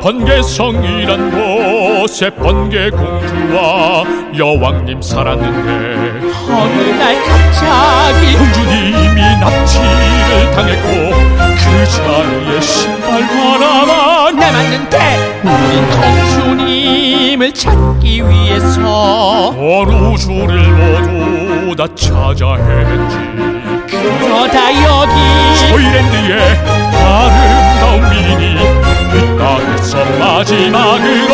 번개성이란 곳에 번개공주와 여왕님 살았는데 어느 날 갑자기 공주님이 납치를 당했고 그 자리에 신발 하나만 남았는데 우린 공주님을 찾기 위해서 온 우주를 모두 다 찾아 헤맸지. 그러다 여기 땅에 서